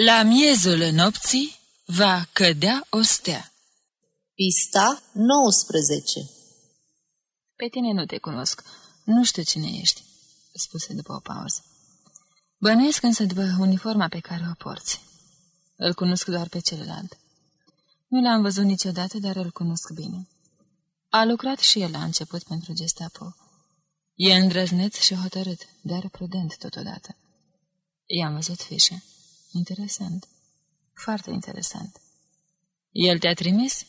La miezul nopții va cădea o stea. Pista 19 Pe tine nu te cunosc. Nu știu cine ești, spuse după o pauză. Bănuiesc însă după uniforma pe care o porți. Îl cunosc doar pe celălalt. Nu l-am văzut niciodată, dar îl cunosc bine. A lucrat și el la început pentru Gestapo. E îndrăzneț și hotărât, dar prudent totodată. I-am văzut fișe. Interesant. Foarte interesant. El te-a trimis?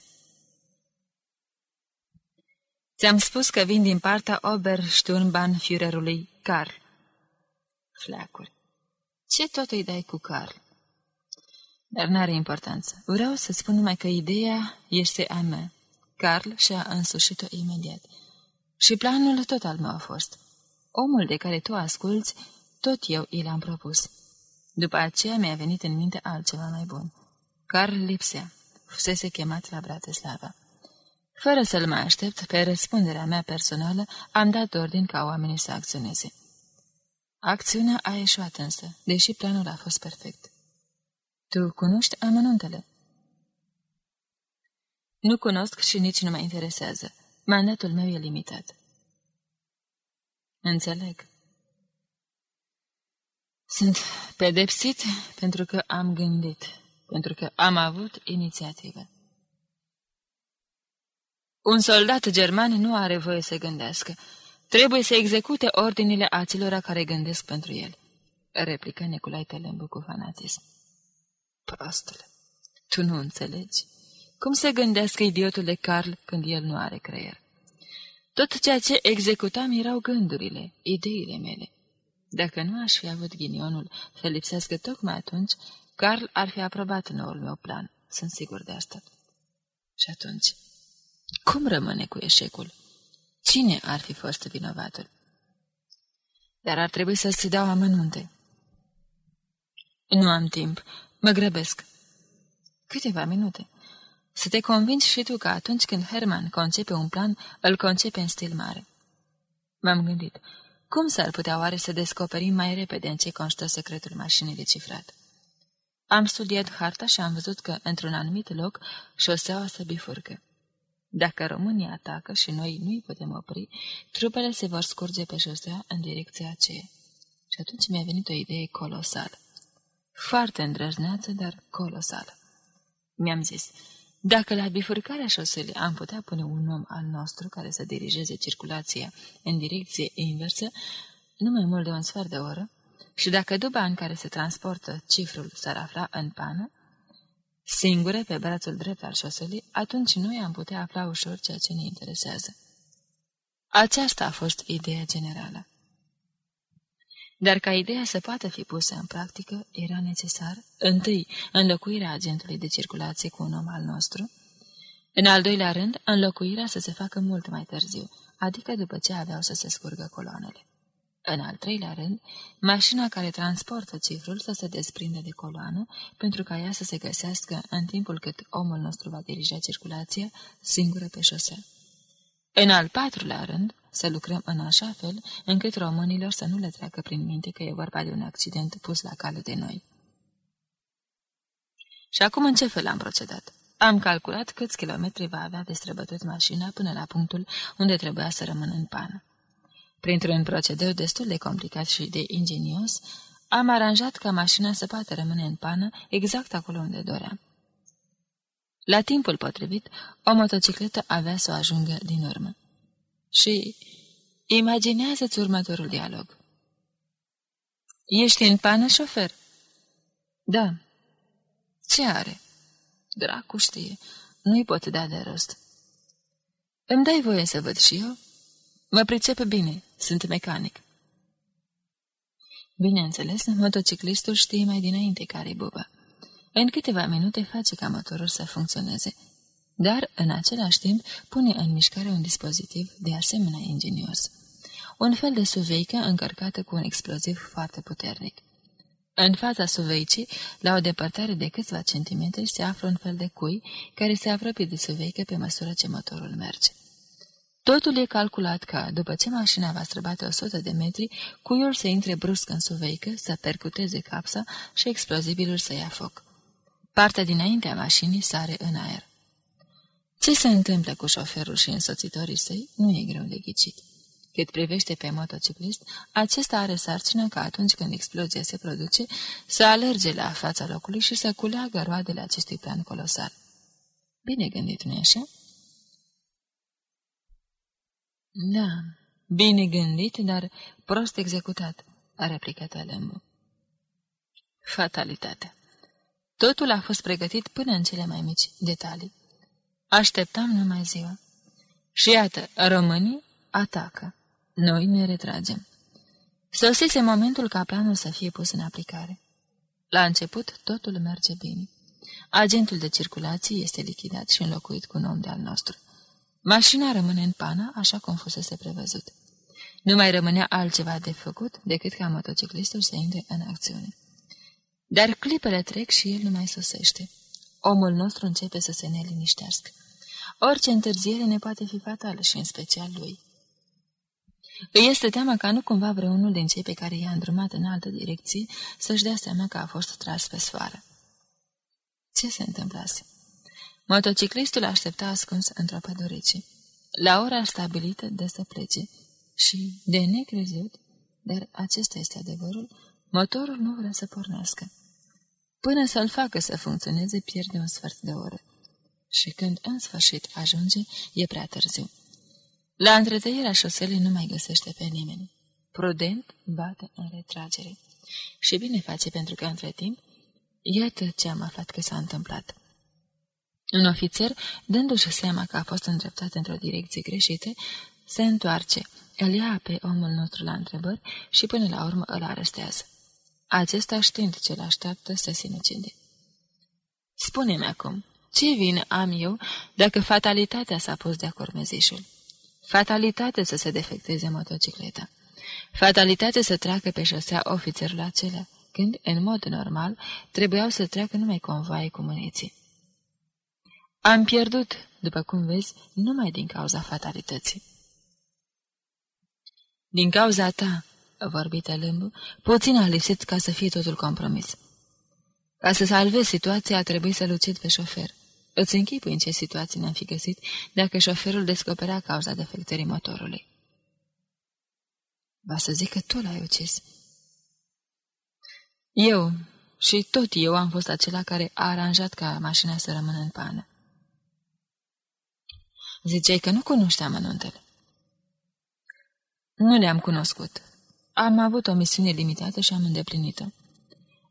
Ți-am spus că vin din partea Obersturmbannführerului Karl. Fleacuri. Ce tot îi dai cu Carl? Dar n-are importanță. Vreau să spun numai că ideea este a mea. Carl și-a însușit-o imediat. Și planul tot al meu a fost. Omul de care tu asculți, tot eu i l-am propus. După aceea mi-a venit în minte altceva mai bun. Carl lipsea. Fusese chemat la Bratislava. Fără să-l mai aștept, pe răspunderea mea personală, am dat ordin ca oamenii să acționeze. Acțiunea a ieșuat însă, deși planul a fost perfect. Tu cunoști amănuntele? Nu cunosc și nici nu mă interesează. Mandatul meu e limitat. Înțeleg. Sunt pedepsit pentru că am gândit, pentru că am avut inițiativă. Un soldat german nu are voie să gândească. Trebuie să execute ordinile ațilora care gândesc pentru el, replică Nicolai Telembu cu fanatism. Prostule, tu nu înțelegi. Cum să gândească idiotul de Carl când el nu are creier? Tot ceea ce executam erau gândurile, ideile mele. Dacă nu aș fi avut ghinionul să lipsească tocmai atunci, Carl ar fi aprobat noul meu plan. Sunt sigur de asta. Și atunci, cum rămâne cu eșecul? Cine ar fi fost vinovatul? Dar ar trebui să-ți dau amănunte. Nu am timp. Mă grăbesc. Câteva minute. Să te convingi și tu că atunci când Herman concepe un plan, îl concepe în stil mare. M-am gândit, cum s-ar putea oare să descoperim mai repede în ce constă secretul mașinii de cifrat? Am studiat harta și am văzut că, într-un anumit loc, șoseaua se bifurcă. Dacă România atacă și noi nu-i putem opri, trupele se vor scurge pe șosea în direcția aceea. Și atunci mi-a venit o idee colosală. Foarte îndrăzneață, dar colosală. Mi-am zis, dacă la bifurcarea șoselei am putea pune un om al nostru care să dirigeze circulația în direcție inversă, nu mai mult de un sfert de oră, și dacă duba în care se transportă cifrul s-ar afla în pană, singure pe brațul drept al șoselei, atunci noi am putea afla ușor ceea ce ne interesează. Aceasta a fost ideea generală. Dar ca ideea să poată fi pusă în practică, era necesar, întâi, înlocuirea agentului de circulație cu un om al nostru, în al doilea rând, înlocuirea să se facă mult mai târziu, adică după ce aveau să se scurgă coloanele. În al treilea rând, mașina care transportă cifrul să se desprinde de coloană, pentru ca ea să se găsească în timpul cât omul nostru va dirija circulația singură pe șosea. În al patrulea rând, să lucrăm în așa fel încât românilor să nu le treacă prin minte că e vorba de un accident pus la cale de noi. Și acum în ce fel am procedat? Am calculat câți kilometri va avea de străbătut mașina până la punctul unde trebuia să rămână în pană. Printr-un procedeu destul de complicat și de ingenios, am aranjat ca mașina să poată rămâne în pană exact acolo unde doream. La timpul potrivit, o motocicletă avea să o ajungă din urmă. Și imaginează-ți următorul dialog. Ești în pană, șofer? Da. Ce are? Dracu știe. Nu-i pot da de rost. Îmi dai voie să văd și eu? Mă pricep bine. Sunt mecanic. Bineînțeles, motociclistul știe mai dinainte care-i buba. În câteva minute face ca motorul să funcționeze, dar, în același timp, pune în mișcare un dispozitiv de asemenea ingenios. Un fel de suveică încărcată cu un exploziv foarte puternic. În fața suveicii, la o depărtare de câțiva centimetri, se află un fel de cui care se apropie de suveică pe măsură ce motorul merge. Totul e calculat ca, după ce mașina va străbate 100 de metri, cuiul să intre brusc în suveică, să percuteze capsa și explozibilul să ia foc. Partea dinaintea mașinii sare în aer. Ce se întâmplă cu șoferul și însoțitorii săi nu e greu de ghicit. Cât privește pe motociclist, acesta are sarcina ca atunci când explozia se produce, să alerge la fața locului și să culeagă roadele acestui plan colosal. Bine gândit, nu-i așa? Da, bine gândit, dar prost executat, a replicat Alembu. Fatalitate. Totul a fost pregătit până în cele mai mici detalii. Așteptam numai ziua. Și iată, românii atacă. Noi ne retragem. Sosise momentul ca planul să fie pus în aplicare. La început, totul merge bine. Agentul de circulație este lichidat și înlocuit cu un om de-al nostru. Mașina rămâne în pană, așa cum fusese prevăzut. Nu mai rămânea altceva de făcut decât ca motociclistul să intre în acțiune. Dar clipele trec și el nu mai sosește. Omul nostru începe să se neliniștească. Orice întârziere ne poate fi fatală și în special lui. Îi este teamă ca nu cumva vreunul din cei pe care i-a îndrumat în altă direcție să-și dea seama că a fost tras pe soară. Ce se întâmplase? Motociclistul aștepta ascuns într-o pădurice. La ora stabilită de să plece și, de necrezut, dar acesta este adevărul, motorul nu vrea să pornească. Până să-l facă să funcționeze, pierde un sfert de oră. Și când în sfârșit ajunge, e prea târziu. La întretăierea șoselei nu mai găsește pe nimeni. Prudent bate în retragere. Și bine face pentru că, între timp, iată ce am aflat că s-a întâmplat. Un ofițer, dându-și seama că a fost îndreptat într-o direcție greșită, se întoarce, îl ia pe omul nostru la întrebări și până la urmă îl arestează. Acesta, știind ce-l așteaptă, se sinucide. Spune-mi acum, ce vin am eu dacă fatalitatea s-a pus de acord mezișul? Fatalitate să se defecteze motocicleta. Fatalitate să treacă pe șosea ofițerul acela, când, în mod normal, trebuiau să treacă numai convoaie cu muniții. Am pierdut, după cum vezi, numai din cauza fatalității. Din cauza ta, vorbite lâmbu, puțin a lipsit ca să fie totul compromis. Ca să salvezi situația, a trebuit să lucid pe șofer. Îți închipui în ce situație ne-am fi găsit dacă șoferul descoperea cauza defectării motorului. Va să zic că tu l-ai ucis. Eu, și tot eu am fost acela care a aranjat ca mașina să rămână în pană. Ziceai că nu cunoșteam anunțele. Nu le-am cunoscut. Am avut o misiune limitată și am îndeplinit-o.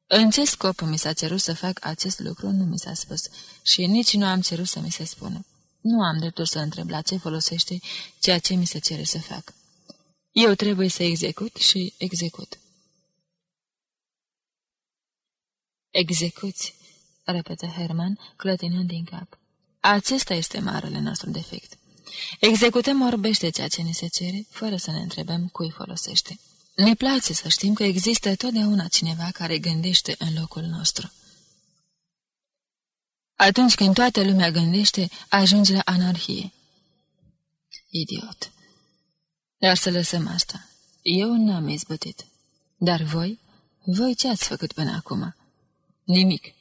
În ce scop mi s-a cerut să fac acest lucru, nu mi s-a spus și nici nu am cerut să mi se spună. Nu am dreptul să întreb la ce folosește ceea ce mi se cere să fac. Eu trebuie să execut și execut. Execuți, repetă Herman, clătinând din cap. Acesta este marele nostru defect. Executăm orbește ceea ce ne se cere, fără să ne întrebăm cui folosește. Ne place să știm că există totdeauna cineva care gândește în locul nostru. Atunci când toată lumea gândește, ajunge la anarhie. Idiot. Dar să lăsăm asta. Eu n-am izbătit. Dar voi? Voi ce ați făcut până acum? Nimic.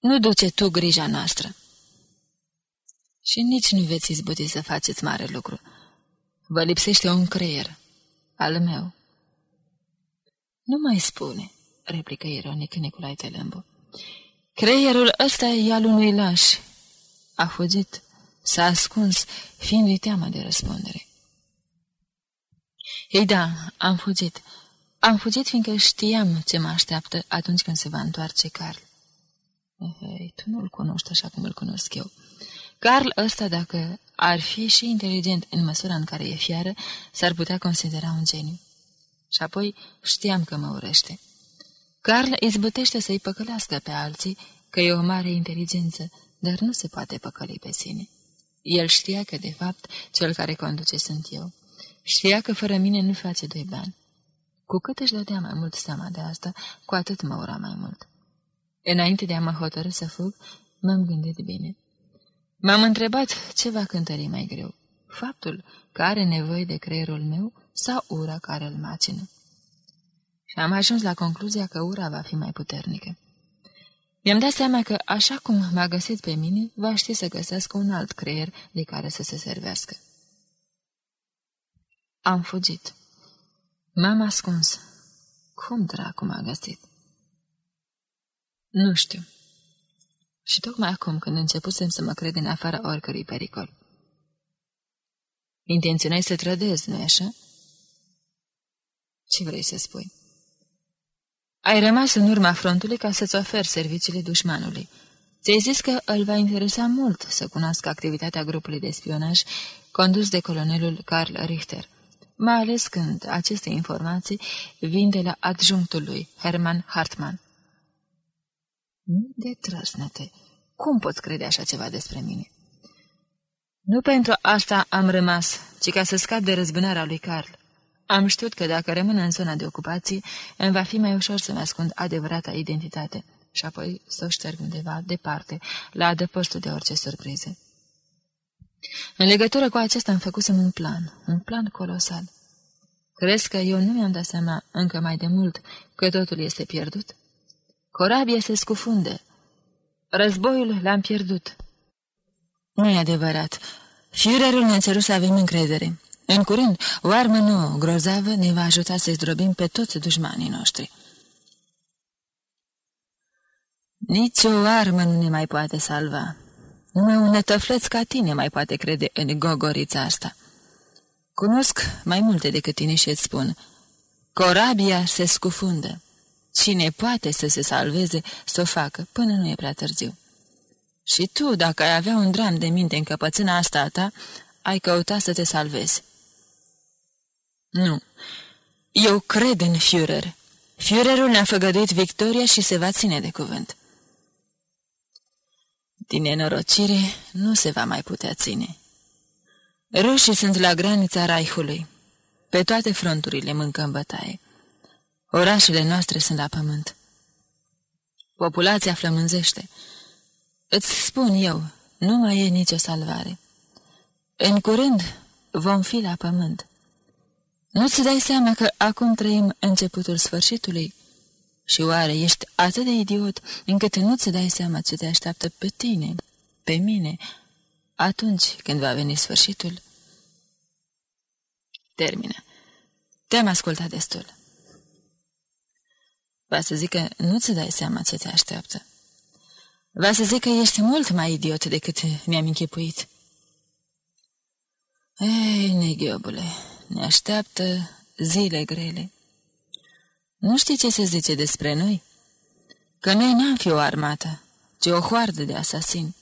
Nu duce tu grija noastră. Și nici nu veți izbuti să faceți mare lucru. Vă lipsește un creier al meu. Nu mai spune, replică ironic Nicolae Telembu. Creierul ăsta e al unui laș. A fugit, s-a ascuns, fiind-i teamă de răspundere. Ei da, am fugit. Am fugit fiindcă știam ce mă așteaptă atunci când se va întoarce Carl. Ei, tu nu-l cunoști așa cum îl cunosc eu. Carl ăsta, dacă ar fi și inteligent în măsura în care e fiară, s-ar putea considera un geniu. Și apoi știam că mă urește. Carl izbutește să-i păcălească pe alții, că e o mare inteligență, dar nu se poate păcăli pe sine. El știa că, de fapt, cel care conduce sunt eu. Știa că fără mine nu face doi bani. Cu cât își dădea mai mult seama de asta, cu atât mă ura mai mult. Înainte de a mă hotărâ să fug, m-am gândit bine. M-am întrebat ce va cântări mai greu, Faptul că are nevoie de creierul meu sau ura care îl macină. Și am ajuns la concluzia că ura va fi mai puternică. Mi-am dat seama că, așa cum m-a găsit pe mine, va ști să găsească un alt creier de care să se servească. Am fugit. M-am ascuns. Cum dracu m-a găsit? Nu știu. Și tocmai acum, când începusem să mă cred în afara oricărui pericol. Intenționai să trădezi, nu-i așa? Ce vrei să spui? Ai rămas în urma frontului ca să-ți oferi serviciile dușmanului. Ți-ai zis că îl va interesa mult să cunoască activitatea grupului de spionaj condus de colonelul Karl Richter, mai ales când aceste informații vin de la adjunctul lui, Hermann Hartmann. De trăsnete, cum poți crede așa ceva despre mine? Nu pentru asta am rămas, ci ca să scap de răzbunarea lui Carl. Am știut că dacă rămân în zona de ocupație, îmi va fi mai ușor să-mi ascund adevărata identitate și apoi să o șterg undeva departe, la adăpostul de orice surprize. În legătură cu acesta am făcusem un plan, un plan colosal. Crezi că eu nu mi-am dat seama încă mai de mult că totul este pierdut? Corabia se scufunde. Războiul l-am pierdut. Nu e adevărat. Führerul ne-a cerut să avem încredere. În curând, o armă nouă, grozavă, ne va ajuta să zdrobim pe toți dușmanii noștri. Nici o armă nu ne mai poate salva. Numai un nătăfleț ca tine mai poate crede în gogorița asta. Cunosc mai multe decât tine și îți spun. Corabia se scufundă. Cine poate să se salveze, să o facă, până nu e prea târziu. Și tu, dacă ai avea un dram de minte în căpățâna asta a ta, ai căuta să te salvezi. Nu. Eu cred în Führer. Führerul ne-a făgăduit victoria și se va ține de cuvânt. Din nenorocire nu se va mai putea ține. Rușii sunt la granița Raihului. Pe toate fronturile mâncăm bătaie. Orașele noastre sunt la pământ. Populația flămânzește. Îți spun eu, nu mai e nicio salvare. În curând vom fi la pământ. Nu-ți dai seama că acum trăim începutul sfârșitului? Și oare ești atât de idiot încât nu-ți dai seama ce te așteaptă pe tine, pe mine, atunci când va veni sfârșitul? Termină. Te-am ascultat destul. Va să zic că nu-ți dai seama ce te așteaptă. Va să zic că ești mult mai idiot decât mi-am închipuit. Ei, neghiobule, ne așteaptă zile grele. Nu știi ce se zice despre noi? Că noi n-am fi o armată, ci o hoardă de asasini.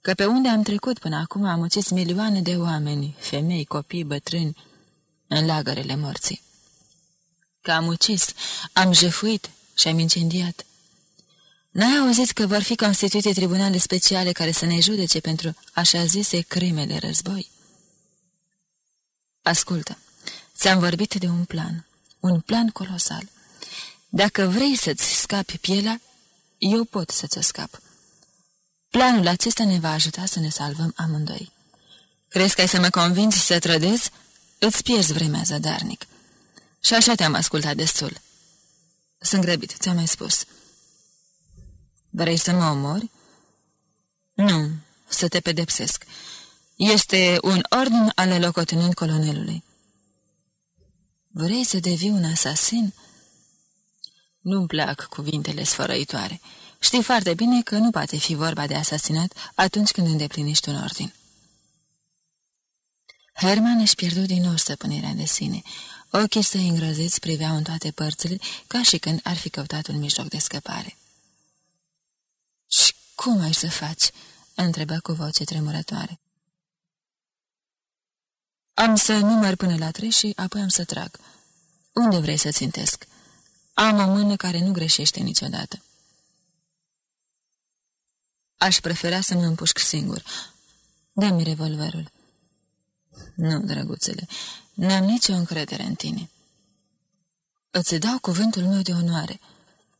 Că pe unde am trecut până acum am ucis milioane de oameni, femei, copii, bătrâni, în lagărele morții. Că am ucis, am jefuit și am incendiat. N-ai auzit că vor fi constituite tribunale speciale care să ne judece pentru așa zise crime de război? Ascultă, ți-am vorbit de un plan, un plan colosal. Dacă vrei să-ți scapi pielea, eu pot să-ți scap. Planul acesta ne va ajuta să ne salvăm amândoi. Crezi că ai să mă convingi să trădezi? Îți pierzi vremea zadarnic. Și așa te-am ascultat destul. Sunt grăbit, ți-am mai spus. Vrei să mă omori? Nu, să te pedepsesc. Este un ordin ale locotenent colonelului. Vrei să devii un asasin? Nu-mi plac cuvintele sfărăitoare. Știi foarte bine că nu poate fi vorba de asasinat atunci când îndeplinești un ordin. Herman își pierdu din nou stăpânirea de sine. Ochii săi îngroziți priveau în toate părțile, ca și când ar fi căutat un mijloc de scăpare. Și cum ai să faci?" întrebă cu voce tremurătoare. Am să număr până la trei și apoi am să trag. Unde vrei să țintesc? Am o mână care nu greșește niciodată. Aș prefera să mă împușc singur. Dă-mi revolverul. Nu, drăguțele, n-am nicio încredere în tine. Îți dau cuvântul meu de onoare.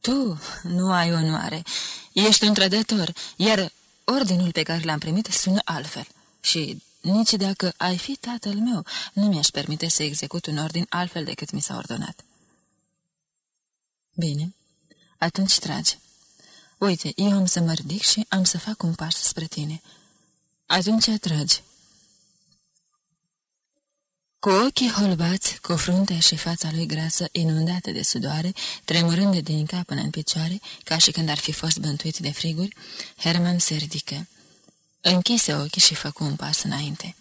Tu nu ai onoare. Ești un trădător, iar ordinul pe care l-am primit sună altfel. Și nici dacă ai fi tatăl meu, nu mi-aș permite să execut un ordin altfel decât mi s-a ordonat. Bine, atunci trage. Uite, eu am să mă ridic și am să fac un pas spre tine. Atunci tragi. Cu ochii holbați, cu fruntea și fața lui grasă inundată de sudoare, tremurând din cap până în picioare, ca și când ar fi fost bântuit de friguri, Herman se ridică. Închise ochii și făcu un pas înainte.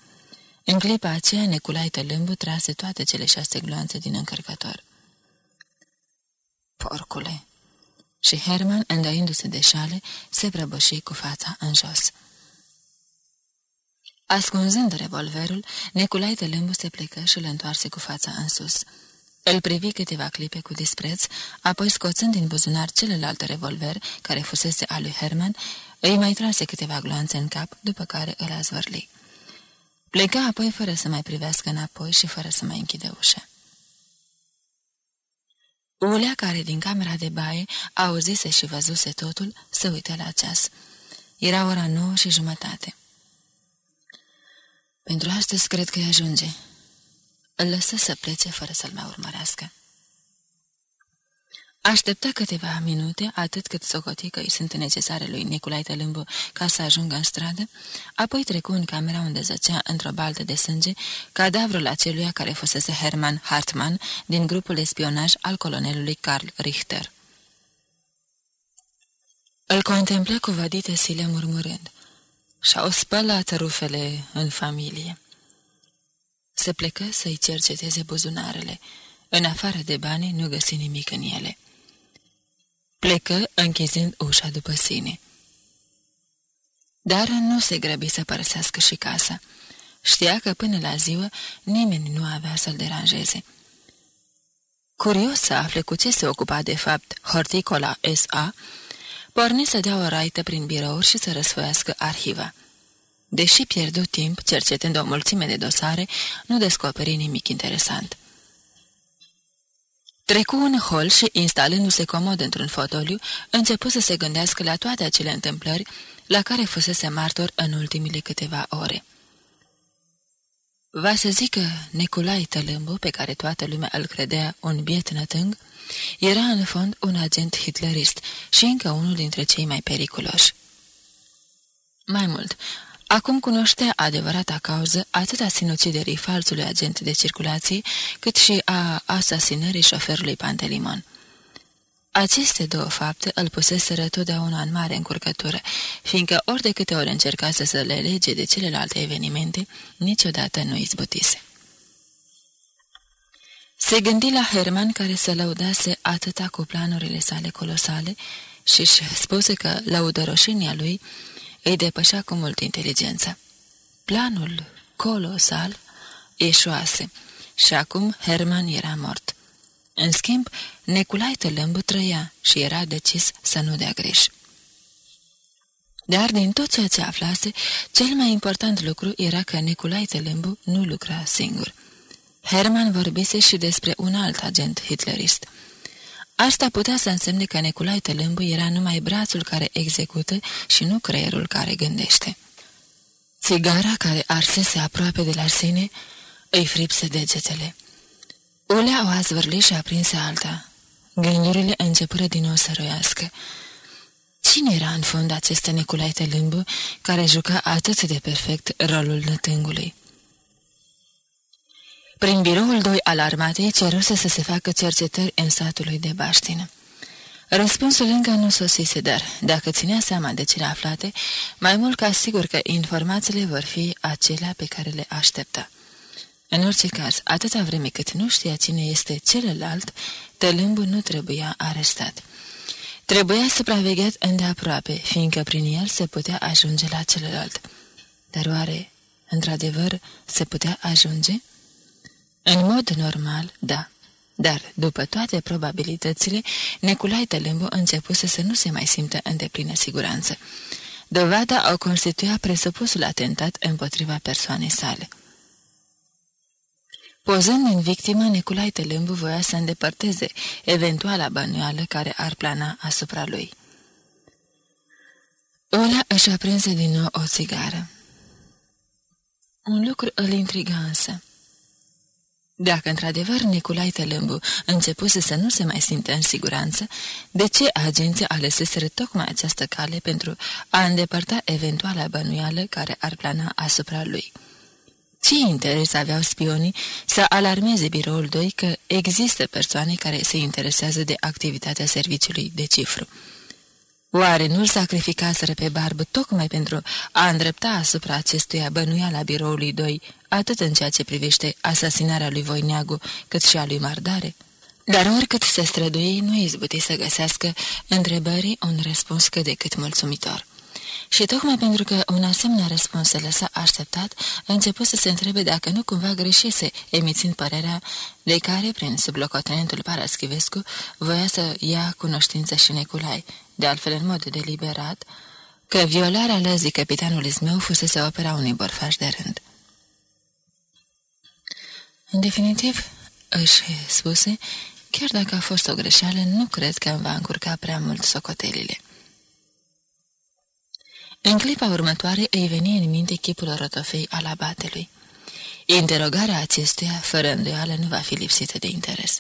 În clipa aceea, Neculai Tălâmbu trase toate cele șase gloanțe din încărcător. Porcule! Și Herman, îndoindu-se de șale, se prăbăși cu fața în jos. Ascunzând revolverul, Neculai de Lâmbu se plecă și îl întoarse cu fața în sus. Îl privi câteva clipe cu dispreț, apoi scoțând din buzunar celălalt revolver, care fusese al lui Herman, îi mai trase câteva gloanțe în cap, după care îl azvârli. Pleca apoi fără să mai privească înapoi și fără să mai închide ușa. Ulea, care din camera de baie auzise și văzuse totul, se uită la ceas. Era ora nouă și jumătate. Pentru astăzi cred că îi ajunge. Îl lăsă să plece fără să-l mai urmărească. Aștepta câteva minute, atât cât socoti că îi sunt necesare lui Nicolai Tălâmbu ca să ajungă în stradă, apoi trecu în camera unde zăcea într-o baltă de sânge cadavrul aceluia care fusese Hermann Hartmann din grupul de spionaj al colonelului Karl Richter. Îl contemplă cu vădite sile murmurând – și-au spălat rufele în familie. Se plecă să-i cerceteze buzunarele. În afară de bani nu găsi nimic în ele. Plecă închizând ușa după sine. Dar nu se grăbi să părăsească și casa. Știa că până la ziua nimeni nu avea să-l deranjeze. Curios să afle cu ce se ocupa de fapt Horticola S.A., porni să dea o raită prin birouri și să răsfoiască arhiva. Deși pierdu timp cercetând o mulțime de dosare, nu descoperi nimic interesant. Trecu un hol și, instalându-se comod într-un fotoliu, începu să se gândească la toate acele întâmplări la care fusese martor în ultimile câteva ore. Va să zică Nicolai Tălâmbu, pe care toată lumea îl credea un biet nătâng, era în fond un agent hitlerist și încă unul dintre cei mai periculoși. Mai mult, acum cunoștea adevărata cauză atât a sinuciderii falsului agent de circulație, cât și a asasinării șoferului Pantelimon. Aceste două fapte îl puseseră totdeauna în mare încurcătură, fiindcă ori de câte ori încercase să le lege de celelalte evenimente, niciodată nu izbutise. Se gândi la Herman care se lăudase atâta cu planurile sale colosale și își spuse că lăudăroșenia lui îi depășea cu mult inteligență. Planul colosal eșuase și acum Herman era mort. În schimb, Neculai Tălâmbu trăia și era decis să nu dea greș. Dar din tot ceea ce aflase, cel mai important lucru era că Neculai Tălâmbu nu lucra singur. Herman vorbise și despre un alt agent hitlerist. Asta putea să însemne că Neculai Tălâmbu era numai brațul care execută și nu creierul care gândește. Țigara care arsese aproape de la sine îi fripse degetele. Ulea o azvârli și aprinse alta. Gândurile începură din nou să roiască. Cine era în fond acest Neculai Tălâmbu care juca atât de perfect rolul nătângului? Prin biroul 2 al armatei ceruse să se facă cercetări în satul lui de Baștin. Răspunsul încă nu sosise, dar, dacă ținea seama de cele aflate, mai mult ca sigur că informațiile vor fi acelea pe care le aștepta. În orice caz, atâta vreme cât nu știa cine este celălalt, tălâmbul nu trebuia arestat. Trebuia supravegheat îndeaproape, fiindcă prin el se putea ajunge la celălalt. Dar oare, într-adevăr, se putea ajunge? În mod normal, da. Dar, după toate probabilitățile, Neculai Tălâmbu începuse să nu se mai simtă în deplină siguranță. Dovada o constituia presupusul atentat împotriva persoanei sale. Pozând în victimă, Neculai Tălâmbu voia să îndepărteze eventuala bănuială care ar plana asupra lui. Ola își aprinse din nou o țigară. Un lucru îl intriga însă. Dacă într-adevăr Nicolai Tălâmbu începuse să nu se mai simtă în siguranță, de ce agenția aleseseră tocmai această cale pentru a îndepărta eventuala bănuială care ar plana asupra lui? Ce interes aveau spionii să alarmeze biroul 2 că există persoane care se interesează de activitatea serviciului de cifru? Oare nu-l sacrificaseră pe barbă tocmai pentru a îndrepta asupra acestuia bănuiala biroului 2, atât în ceea ce privește asasinarea lui Voineagu, cât și a lui Mardare? Dar oricât se strădui, nu izbuti să găsească întrebării un răspuns cât de cât mulțumitor. Și tocmai pentru că un asemenea răspuns se lăsa așteptat, a început să se întrebe dacă nu cumva greșise, emițind părerea de care, prin sublocotenentul Paraschivescu, voia să ia cunoștință și Neculai, de altfel în mod deliberat, că violarea lăzii capitanului Zmeu fusese opera unui borfaș de rând. În definitiv, își spuse, chiar dacă a fost o greșeală, nu cred că îmi va încurca prea mult socotelile. În clipa următoare îi veni în minte chipul rotofei al abatelui. Interogarea acestuia, fără îndoială, nu va fi lipsită de interes.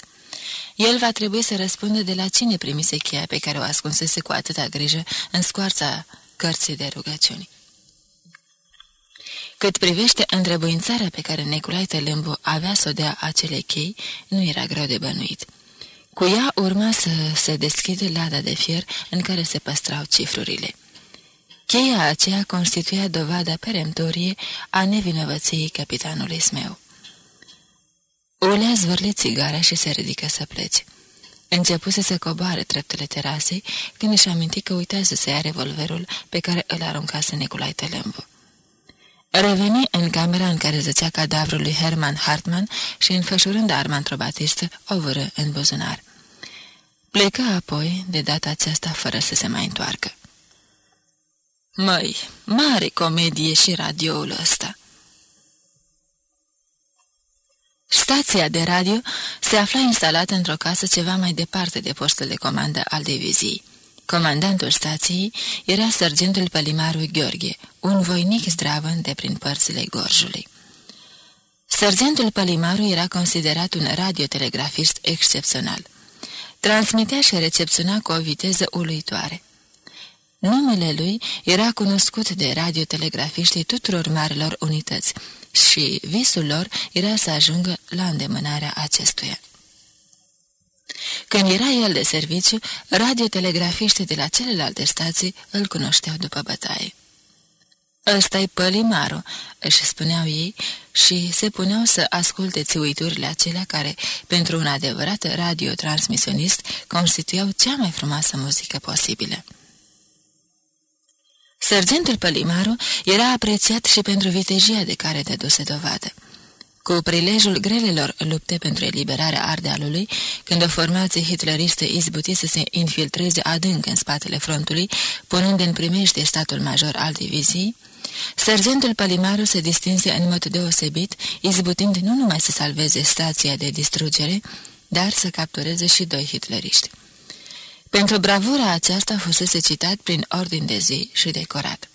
El va trebui să răspundă de la cine primise cheia pe care o ascunsese cu atâta grijă în scoarța cărții de rugăciuni. Cât privește întrebuințarea pe care Neculai Tălâmbu avea să o dea acele chei, nu era greu de bănuit. Cu ea urma să se deschide lada de fier în care se păstrau cifrurile. Cheia aceea constituia dovada peremptorie a nevinovăției capitanului Smeu. Ulea zvârli țigara și se ridică să plece. Începuse să coboare treptele terasei când își aminti că uitase să ia revolverul pe care îl aruncase Nicolai Telembu. Reveni în camera în care zăcea cadavrul lui Herman Hartmann și, înfășurând arma într-o batistă, o vără în buzunar. Plecă apoi, de data aceasta, fără să se mai întoarcă. Măi, mare comedie și radioul ăsta! Stația de radio se afla instalată într-o casă ceva mai departe de postul de comandă al diviziei. Comandantul stației era sergentul Pălimaru Gheorghe, un voinic zdravăn de prin părțile gorjului. Sergentul Pălimaru era considerat un radiotelegrafist excepțional. Transmitea și recepționa cu o viteză uluitoare. Numele lui era cunoscut de radiotelegrafiștii tuturor marilor unități și visul lor era să ajungă la îndemânarea acestuia. Când era el de serviciu, radiotelegrafiștii de la celelalte stații îl cunoșteau după bătaie. Ăsta-i Pălimaru," își spuneau ei și se puneau să asculte țiuiturile acelea care, pentru un adevărat radiotransmisionist, constituiau cea mai frumoasă muzică posibilă. Sergentul Pălimaru era apreciat și pentru vitejia de care dăduse dovadă. Cu prilejul grelelor lupte pentru eliberarea Ardealului, când o formație hitleristă izbuti să se infiltreze adânc în spatele frontului, punând în primește statul major al diviziei, sergentul Palimaru se distinse în mod deosebit, izbutind nu numai să salveze stația de distrugere, dar să captureze și doi hitleriști. Pentru bravura aceasta fusese citat prin ordin de zi și decorat.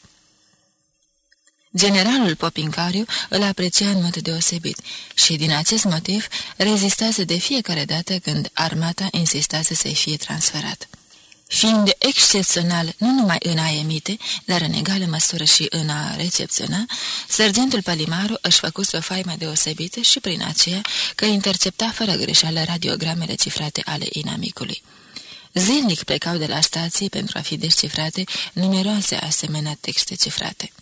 Generalul Popincariu îl aprecia în mod deosebit și, din acest motiv, rezistase de fiecare dată când armata insistase să-i fie transferat. Fiind excepțional nu numai în a emite, dar în egală măsură și în a recepționa, sergentul Palimaru își făcuse o faimă deosebită și prin aceea că intercepta fără greșeală radiogramele cifrate ale inamicului. Zilnic plecau de la stații pentru a fi descifrate numeroase asemenea texte cifrate.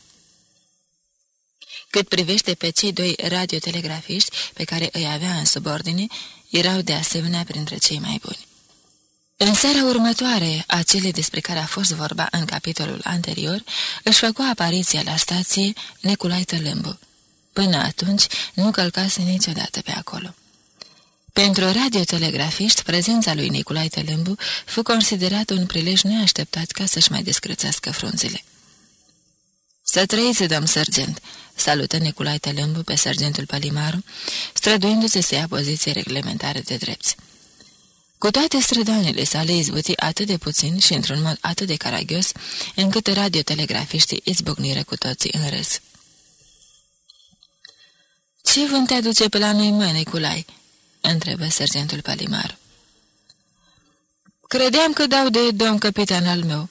Cât privește pe cei doi radiotelegrafiști pe care îi avea în subordine, erau de asemenea printre cei mai buni. În seara următoare, acele despre care a fost vorba în capitolul anterior, își făcu apariția la stație Neculai Tălâmbu. Până atunci, nu călcase niciodată pe acolo. Pentru radiotelegrafiști, prezența lui Nicolae Tălâmbu fu considerat un prilej neașteptat ca să-și mai descrățească frunzile. Să trăiți, domn sergent!" salută Nicolae Tălâmbu pe sergentul Palimaru, străduindu-se să ia poziție reglementare de drepți. Cu toate strădanile sale izbuti atât de puțin și într-un mod atât de caragios, încât radiotelegrafiștii izbucniră cu toții în râs. Ce vânt te aduce pe la noi, mă, Neculai?" Întrebă sergentul Palimar. Credeam că dau de domn capitan al meu.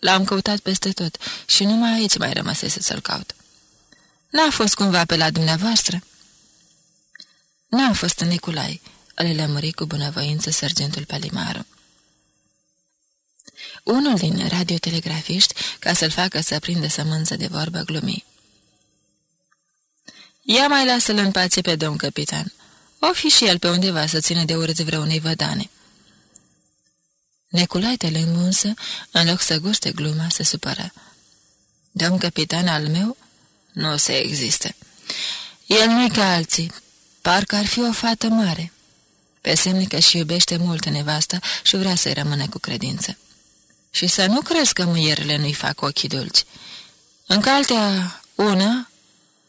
L-am căutat peste tot și numai aici mai rămăsese să-l caut. N-a fost cumva pe la dumneavoastră?" N-a fost în Niculai," îl lămuri cu bunăvoință sergentul Palimaru. Unul din radiotelegrafiști, ca să-l facă să prindă sămânță de vorbă, glumi. Ia mai lasă-l în pace pe domn capitan. O fi și el pe undeva să țină de urât vreunei vădane. Neculai Telembu însă, în loc să guste gluma, se supără. Domn capitan al meu? Nu se existe. El nu-i ca alții. Parcă ar fi o fată mare. Pe semne că și iubește mult nevasta și vrea să-i rămână cu credință. Și să nu crezi că muierile nu-i fac ochii dulci. În caltea una,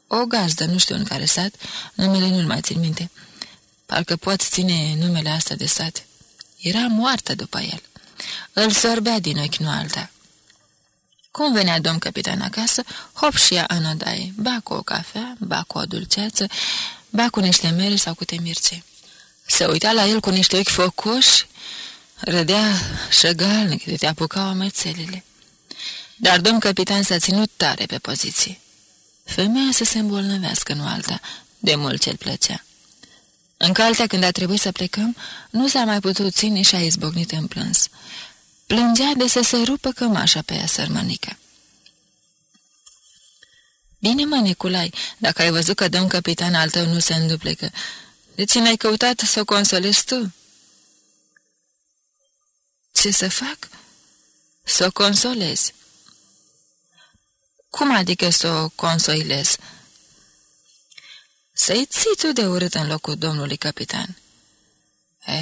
o gazdă, nu știu în care sat, numele nu-l mai țin minte. Parcă pot ține numele asta de sat. Era moartă după el. Îl sorbea din ochi, nu alta. Cum venea domn capitan acasă, hop și ea în odaie, ba cu o cafea, ba cu o dulceață, ba cu niște mere sau cu temirce. Se uita la el cu niște ochi focoși, râdea șăgalnic de te apucau amețelele. Dar domn capitan s-a ținut tare pe poziție. Femeia să se îmbolnăvească, nu alta, de mult ce-l plăcea. În caltea, când a trebuit să plecăm, nu s-a mai putut ține și a izbocnit în plâns. Plângea de să se rupă cămașa pe ea sărmănică. Bine, mă, Niculai, dacă ai văzut că domn capitan al tău nu se înduplecă, de ce n-ai căutat să o consolezi tu? Ce să fac? Să o consolezi. Cum adică să o consolezi? Să-i ții tu de urât în locul domnului capitan. E,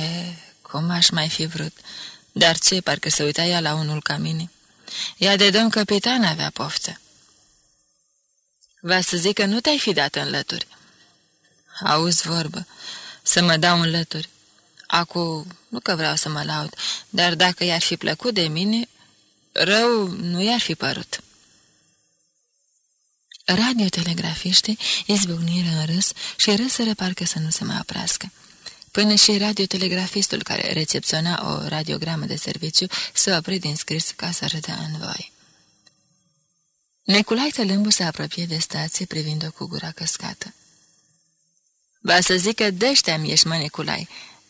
cum aș mai fi vrut? Dar ce, parcă se uita ea la unul ca mine. Ea de domn capitan avea poftă. Va să zic că nu te-ai fi dat în lături. Auzi vorbă, să mă dau în lături. Acu, nu că vreau să mă laud, dar dacă i-ar fi plăcut de mine, rău nu i-ar fi părut. Radiotelegrafiștii izbucniră în râs și râsără parcă să nu se mai oprească. Până și radiotelegrafistul care recepționa o radiogramă de serviciu se opri din scris ca să râdă în voi. Neculai Tălâmbu se apropie de stație privind-o cu gura căscată. Va să zică, dăștea-mi ești, mă, Neculai,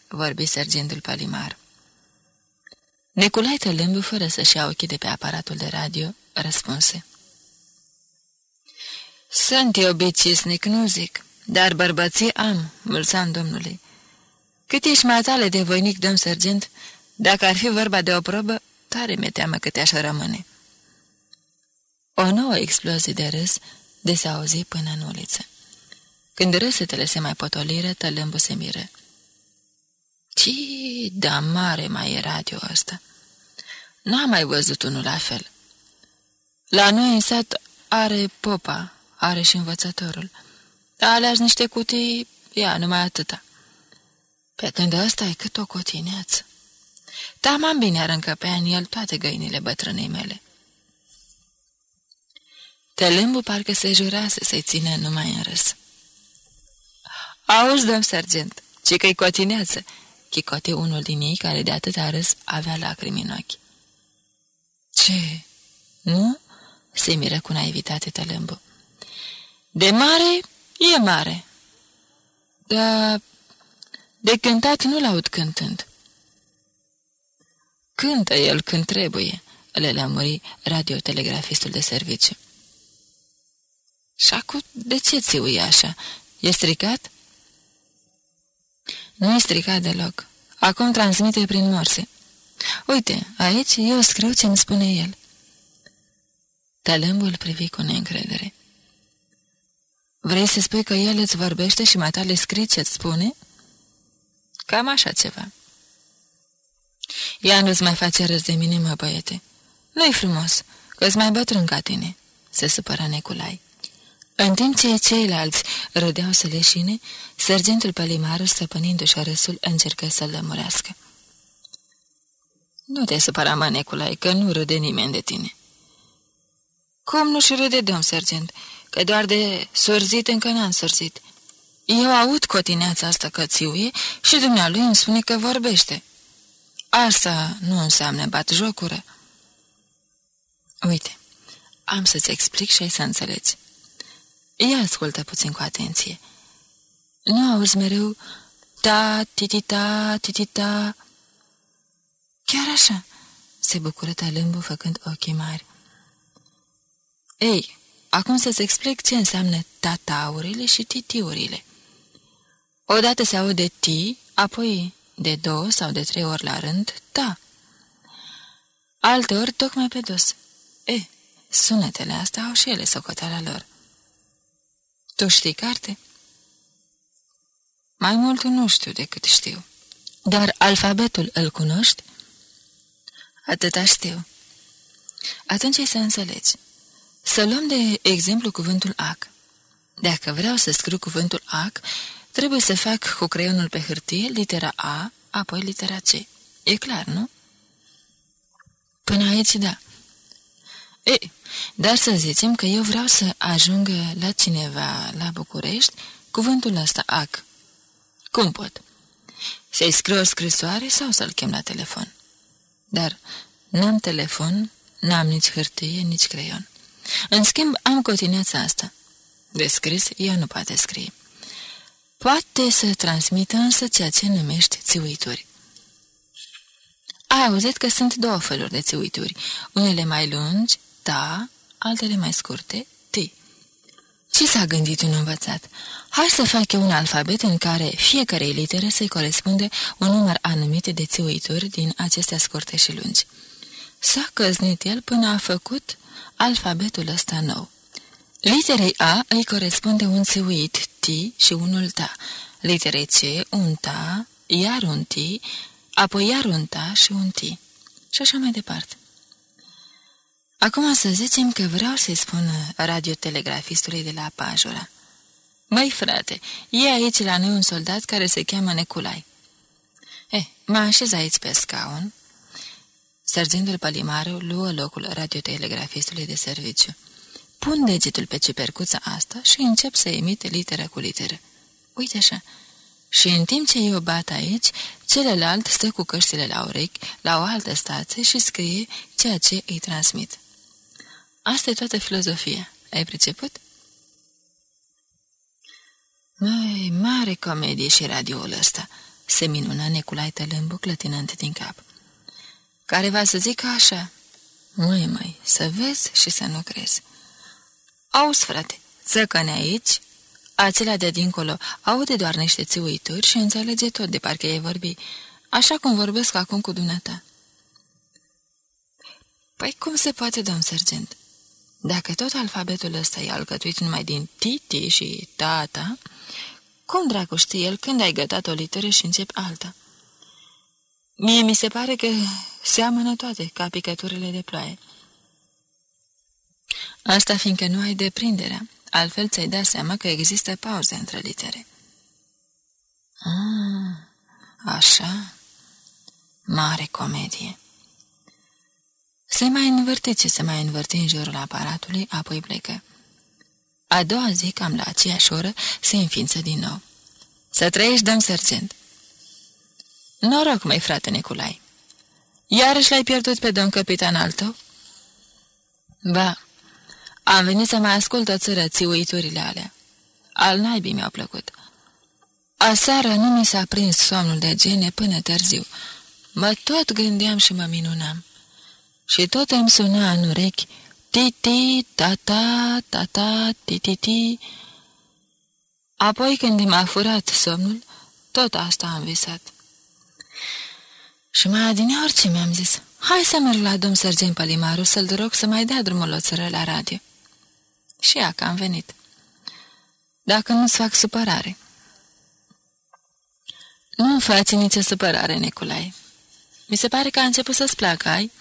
vorbi sergentul Palimar. Neculai Tălâmbu, fără să-și ia ochii de pe aparatul de radio, răspunse. Sunt eu bicisnic, nu zic, dar bărbății am, mulțam domnului. Cât ești mai tale de voinic, domn sergent, dacă ar fi vorba de o probă, tare mi-e teamă că te-aș rămâne. O nouă explozie de râs de se auzi până în uliță. Când râsetele se mai potoliră, tălâmbul se miră. Ce da mare mai e radio ăsta! N-am mai văzut unul la fel. La noi în sat are popa, are și învățătorul. Alea niște cutii, ia, numai atâta. Pe când ăsta e cât o cotineață. Tamam bine ar încăpea în el toate găinile bătrânei mele. Telâmbu parcă se jurase să-i ține numai în râs. Auzi, domn sergent, ce că-i cotineață, chicote unul din ei care de atâta râs avea lacrimi în ochi. Ce? Nu? Se miră cu naivitate Telâmbu. De mare e mare. Dar de cântat nu-l aud cântând. Cântă el când trebuie, le lămuri radiotelegrafistul de serviciu. Și acum, de ce ți așa? E stricat? Nu e stricat deloc. Acum transmite prin morse. Uite, aici eu scriu ce-mi spune el. Talâmbul privi cu neîncredere. Vrei să spui că el îți vorbește și mai tale scrie ce-ți spune?" Cam așa ceva. Ea nu-ți mai face râs de mine, mă, băiete. Nu-i frumos, că-s mai bătrân ca tine," se supăra Neculai. În timp ce ceilalți râdeau să leșine, sergentul Pălimaru, stăpânindu-și râsul, încercă să-l lămurească. Nu te supăra, mă, Neculai, că nu râde nimeni de tine." Cum nu-și râde, domn sergent?" Că doar de surzit încă n-am surzit. Eu aud cotineața asta că țiuie și dumnealui îmi spune că vorbește. Asta nu înseamnă bat jocură. Uite, am să-ți explic și ai să înțelegi. Ia ascultă puțin cu atenție. Nu auzi mereu ta, titita, titita. Chiar așa, se bucură talâmbul făcând ochii mari. Ei, acum să-ți explic ce înseamnă tataurile și titiurile. Odată se aude ti, apoi de două sau de trei ori la rând, ta. Alte ori tocmai pe dos. E, sunetele astea au și ele socoteala lor. Tu știi carte? Mai mult nu știu decât știu. Dar alfabetul îl cunoști? Atâta știu. Atunci ai să înțelegi. Să luăm de exemplu cuvântul ac. Dacă vreau să scriu cuvântul ac, trebuie să fac cu creionul pe hârtie litera A, apoi litera C. E clar, nu? Până aici, da. E, dar să zicem că eu vreau să ajung la cineva la București cuvântul ăsta ac. Cum pot? Să-i scriu o scrisoare sau să-l chem la telefon? Dar n-am telefon, n-am nici hârtie, nici creion. În schimb, am cotineața asta. De scris, ea nu poate scrie. Poate să transmită însă ceea ce numești țiuituri. Ai auzit că sunt două feluri de țiuituri, unele mai lungi, ta, altele mai scurte, ti. Ce s-a gândit un învățat? Hai să fac eu un alfabet în care fiecarei litere să-i corespunde un număr anumit de țiuituri din acestea scurte și lungi. S-a căznit el până a făcut alfabetul ăsta nou. Literei A îi corespunde un țiuit T și unul Ta, literei C un Ta, iar un T, apoi iar un Ta și un T. Și așa mai departe. Acum să zicem că vreau să-i spun radiotelegrafistului de la Pajura. Măi, frate, e aici la noi un soldat care se cheamă Neculai. Eh, mă așez aici pe scaun. Sergentul Palimaru luă locul radiotelegrafistului de serviciu. Pun degetul pe cipercuța asta și încep să emit literă cu literă. Uite așa. Și în timp ce eu bat aici, celălalt stă cu căștile la urechi, la o altă stație și scrie ceea ce îi transmit. Asta e toată filozofia. Ai priceput? Măi, mare comedie și radioul ăsta, se minună Neculai Tălâmbu clătinând din cap. Care va să zică așa? Măi, măi, să vezi și să nu crezi. Auzi, frate, țăcă-ne aici, acela de dincolo aude doar niște țiuituri și înțelege tot de parcă ei vorbi, așa cum vorbesc acum cu dumneata. Păi cum se poate, domn sergent? Dacă tot alfabetul ăsta e alcătuit numai din titi și tata, cum dracu știe el când ai gătat o literă și începi alta? Mie mi se pare că seamănă toate ca picăturile de ploaie. Asta fiindcă nu ai deprinderea, altfel ți-ai dat seama că există pauze între litere. Ah, așa, mare comedie. Se mai învârte ce se mai învârte în jurul aparatului, apoi plecă. A doua zi, cam la aceeași oră, se înființă din nou. Să trăiești, dăm sergent. Noroc, mai frate Niculai. Iarăși l-ai pierdut pe domn capitan al tău? Ba, am venit să mai ascult o țără țiuiturile alea. Al naibii mi-au plăcut. Aseară nu mi s-a prins somnul de gene până târziu. Mă tot gândeam și mă minunam. Și tot îmi suna în urechi Titi, tata, tata, tititi. Apoi când m-a furat somnul, tot asta am visat. Și mai adineori ce mi-am zis, hai să merg la domn Sergen Palimaru să-l rog să mai dea drumul o țără la radio. Și ea că am venit. Dacă nu-ți fac supărare. Nu-mi faci nicio supărare, Nicolae. Mi se pare că a început să-ți placă, ai?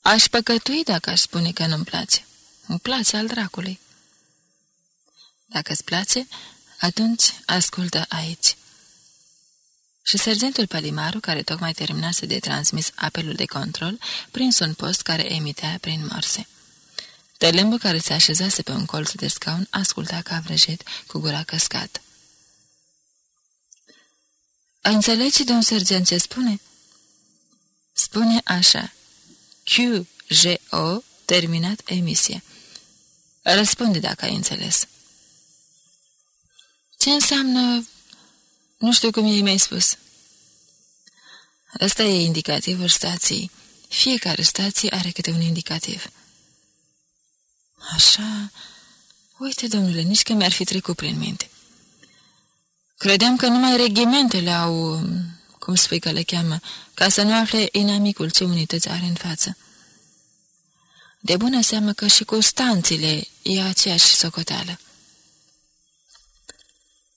Aș păcătui dacă aș spune că nu-mi place. Îmi place al dracului. Dacă îți place, atunci ascultă aici. Și sergentul Palimaru, care tocmai terminase de transmis apelul de control, prins un post care emitea prin morse. Tălâmbul care se așezase pe un colț de scaun asculta ca vrăjet cu gura căscată. Înțelegi, domn sergent, ce spune?" Spune așa. Q-J-O, terminat emisie. Răspunde dacă ai înțeles. Ce înseamnă... Nu știu cum ei mi-ai spus. Ăsta e indicativul stației. Fiecare stație are câte un indicativ. Așa... Uite, domnule, nici că mi-ar fi trecut prin minte. Credeam că numai regimentele au, cum spui că le cheamă, ca să nu afle inamicul ce unități are în față. De bună seamă că și cu stanțile e aceeași socoteală.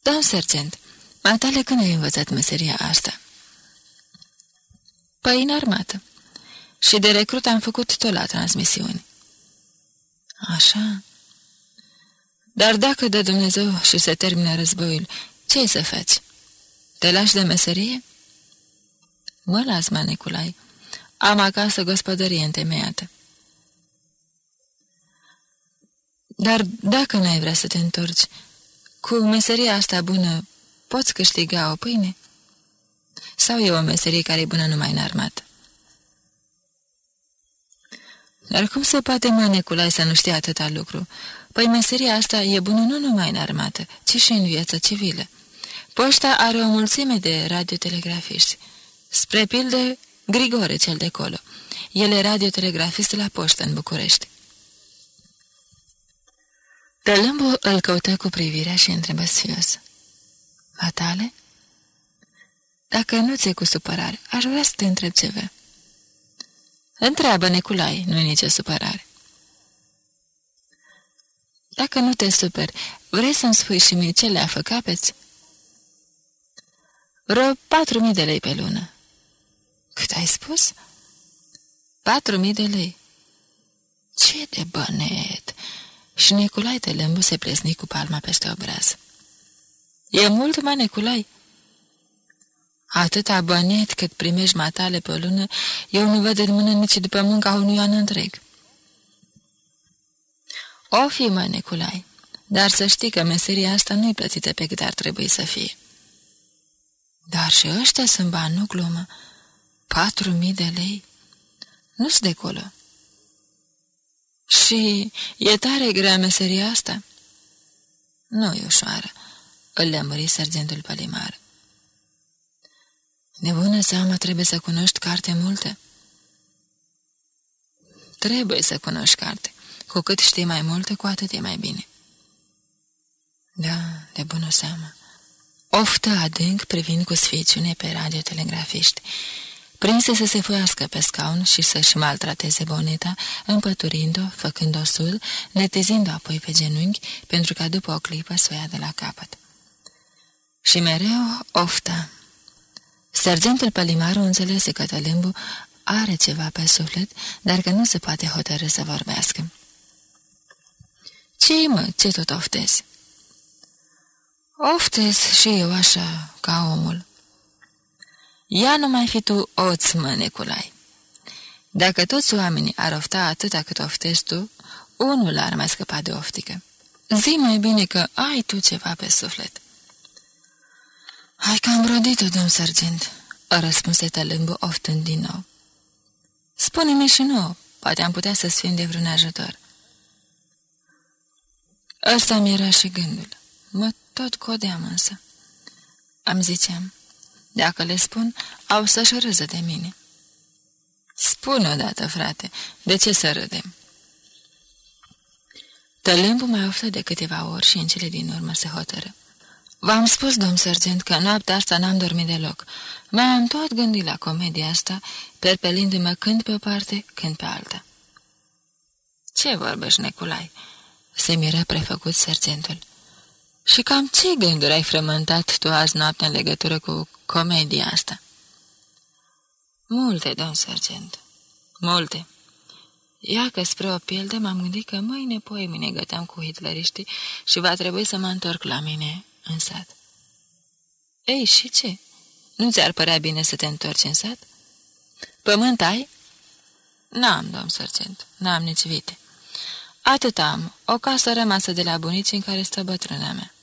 Domn sergent, matale când ai învățat meseria asta? Păi în armată. Și de recrut am făcut tot la transmisiuni. Așa. Dar dacă dă Dumnezeu și se termină războiul, ce să faci? Te lași de meserie? Mă las, mă, Niculai. Am acasă gospodărie întemeiată. Dar dacă n-ai vrea să te întorci, cu meseria asta bună poți câștiga o pâine? Sau e o meserie care e bună numai în armată? Dar cum se poate, mă, Neculai, să nu știe atâta lucru? Păi meseria asta e bună nu numai în armată, ci și în viața civilă. Poșta are o mulțime de radiotelegrafiști. Spre pildă, Grigore cel de colo. El e radiotelegrafist la poștă în București. Tălâmbu îl căută cu privirea și întrebă sfios. Fatale? Dacă nu ți-e cu supărare, aș vrea să te întreb ceva. Întreabă, Neculai, nu-i nicio supărare. Dacă nu te superi, vrei să-mi spui și mie ce le-a făcapeți? Vreo patru mii de lei pe lună. Cât ai spus? Patru mii de lei. Ce de bănet! Și Neculai Telembu se plesni cu palma peste obraz. E mult, mă, Neculai? Atâta bănet cât primești matale pe o lună, eu nu văd în mână nici după munca unui an întreg. O fi, mă, Neculai, dar să știi că meseria asta nu-i plătită pe cât ar trebui să fie. Dar și ăștia sunt bani, nu glumă. Patru mii de lei? Nu-s de colo. Și e tare grea meseria asta? Nu e ușoară, îl lămări sergentul Palimar. De bună seamă trebuie să cunoști carte multe. Trebuie să cunoști carte. Cu cât știi mai multe, cu atât e mai bine. Da, de bună seamă. Oftă adânc privind cu sficiune pe radiotelegrafiști. Prinse să se foiască pe scaun și să-și maltrateze boneta, împăturind-o, făcând-o sul, netezind-o apoi pe genunchi, pentru ca după o clipă să o ia de la capăt. Și mereu oftă. Sergentul Pălimaru înțelese că tălâmbul are ceva pe suflet, dar că nu se poate hotărâ să vorbească. ce mă, ce tot oftezi?" Oftez și eu așa, ca omul. Ia nu mai fi tu oț, mă, Neculai. Dacă toți oamenii ar ofta atâta cât oftezi tu, unul ar mai scăpa de oftică. Zi mai bine că ai tu ceva pe suflet. Hai că am rodit-o, domn sergent, răspunse tălâmbul oftând din nou. Spune-mi și nou, poate am putea să-ți fim de vreun ajutor. Ăsta mi era și gândul. Mă tot codeam însă. Am ziceam, dacă le spun, au să-și râză de mine. Spune odată, frate, de ce să râdem? Tălâmbul mai află de câteva ori și în cele din urmă se hotără. V-am spus, domn sergent, că noaptea asta n-am dormit deloc. M-am tot gândit la comedia asta, perpelindu-mă când pe o parte, când pe alta. Ce vorbești, Neculai?" se miră prefăcut sergentul. Și cam ce gânduri ai frământat tu azi noapte în legătură cu comedia asta? Multe, domn sergent, multe. Ia că spre o pildă m-am gândit că mâine, mine găteam cu hitleriștii și va trebui să mă întorc la mine în sat. Ei, și ce? Nu ți-ar părea bine să te întorci în sat? Pământ ai? N-am, domn sergent, n-am nici vite. Atât am, o casă rămasă de la bunici în care stă bătrâna mea.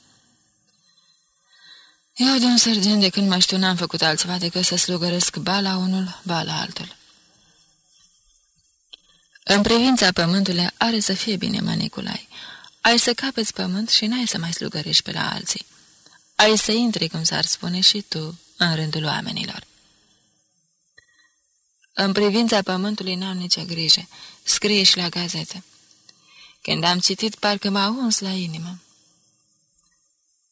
Eu, domn sergent, de când mă știu, n-am făcut altceva decât să slugăresc ba la unul, ba la altul. În privința pământului are să fie bine, Maniculai. Ai să capeți pământ și n-ai să mai slugărești pe la alții. Ai să intri, cum s-ar spune, și tu în rândul oamenilor. În privința pământului n-am nicio grijă. Scrie și la gazetă. Când am citit, parcă m-a uns la inimă.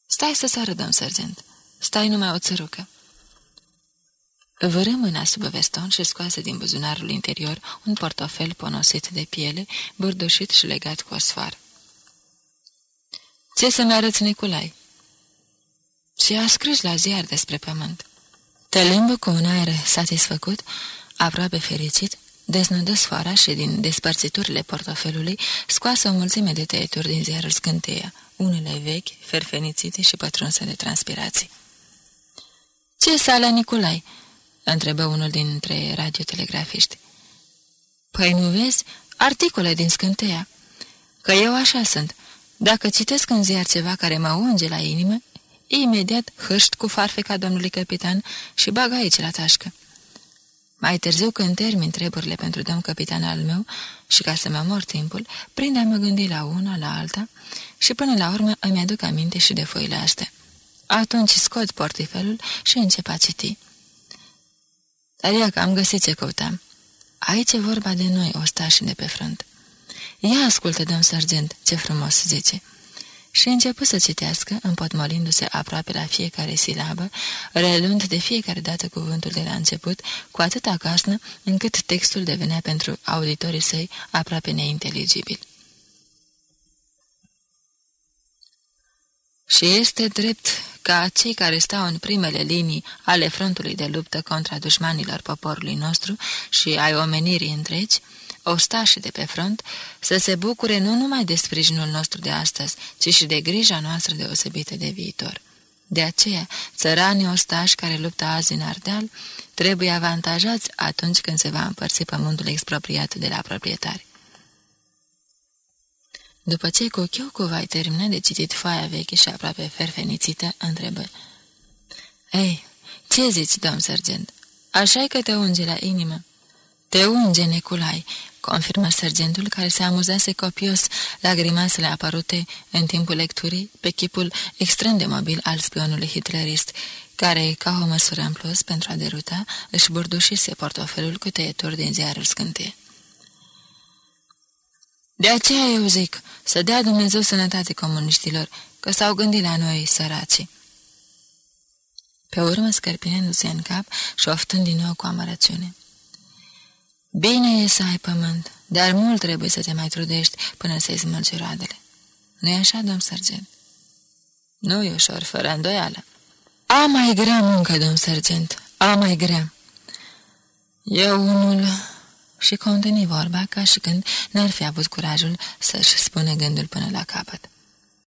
Stai să sărădăm, sergent. Stai numai o țărucă. Vără mâna sub veston și scoase din buzunarul interior un portofel ponosit de piele, burdușit și legat cu o sfoară. Ce să-mi arăți, Niculai?" Și a scris la ziar despre pământ. Te limbă cu un aer satisfăcut, aproape fericit, deznădă sfoara și din despărțiturile portofelului scoase o mulțime de tăieturi din ziarul scânteia, unele vechi, ferfenițite și pătrunse de transpirații. Ce sală, Niculai?" întrebă unul dintre radiotelegrafiști. Păi nu vezi? Articole din scânteia. Că eu așa sunt. Dacă citesc în ziar ceva care mă unge la inimă, imediat hâșt cu farfeca domnului capitan și bag aici la tașcă. Mai târziu, când termin treburile pentru domn capitan al meu și ca să mă mor timpul, prind a mă gândi la una, la alta și până la urmă îmi aduc aminte și de foile astea. Atunci scot portifelul și încep a citi. Dar că am găsit ce căutam. Aici e vorba de noi, ostașii de pe front. Ia ascultă, domn sergent, ce frumos zice. Și începu să citească, împotmolindu-se aproape la fiecare silabă, reluând de fiecare dată cuvântul de la început, cu atâta casnă, încât textul devenea pentru auditorii săi aproape neinteligibil. Și este drept ca cei care stau în primele linii ale frontului de luptă contra dușmanilor poporului nostru și ai omenirii întregi, ostașii de pe front, să se bucure nu numai de sprijinul nostru de astăzi, ci și de grija noastră deosebită de viitor. De aceea, țăranii ostași care luptă azi în Ardeal trebuie avantajați atunci când se va împărți pământul expropriat de la proprietari. După ce cu Chiocu vai termina de citit foaia veche și aproape ferfenițită, întrebă. Ei, ce zici, domn sergent? așa că te unge la inimă?" Te unge, Neculai," confirmă sergentul care se amuzase copios la grimasele apărute în timpul lecturii pe chipul extrem de mobil al spionului hitlerist, care, ca o măsură în plus pentru a deruta, își burdușise portofelul cu tăieturi din ziarul scântie. De aceea eu zic, să dea Dumnezeu sănătate comuniștilor, că s-au gândit la noi, săraci. Pe urmă, scărpinându-se în cap și oftând din nou cu amărăciune. Bine e să ai pământ, dar mult trebuie să te mai trudești până să-i smulgi roadele. nu e așa, domn sergent? Nu e ușor, fără îndoială. A mai grea muncă, domn sergent, a mai grea. Eu unul și conteni vorba ca și când n-ar fi avut curajul să-și spune gândul până la capăt.